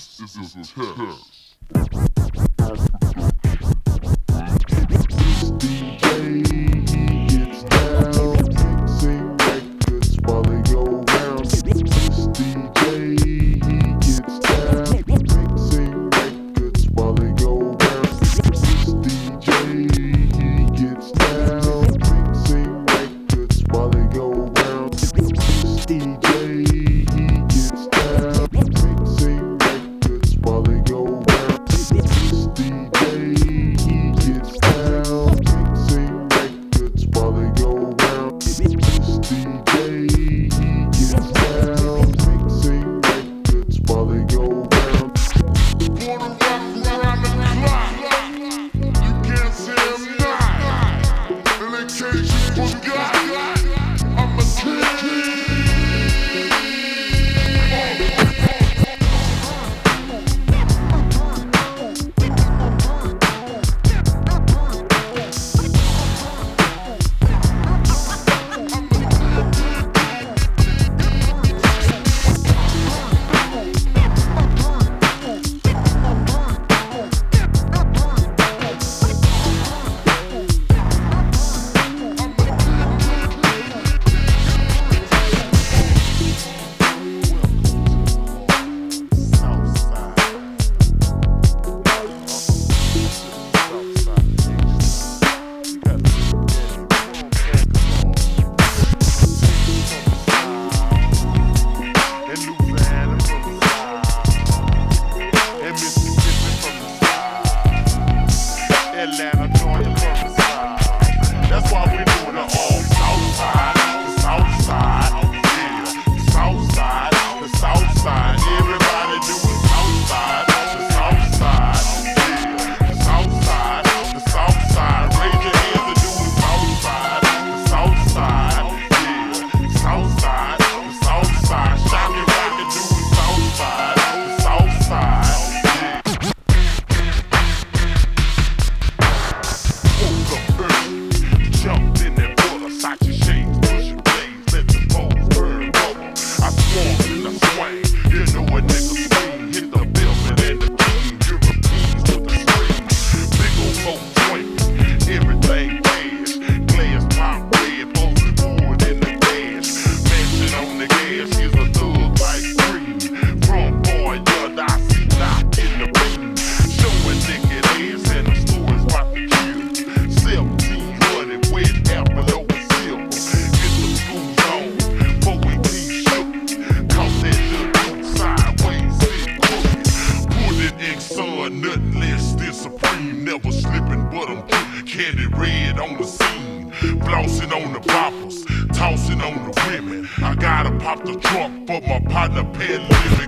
This is a test. on the scene, flossing on the poppers, tossing on the women. I gotta pop the trunk for my partner, pen living.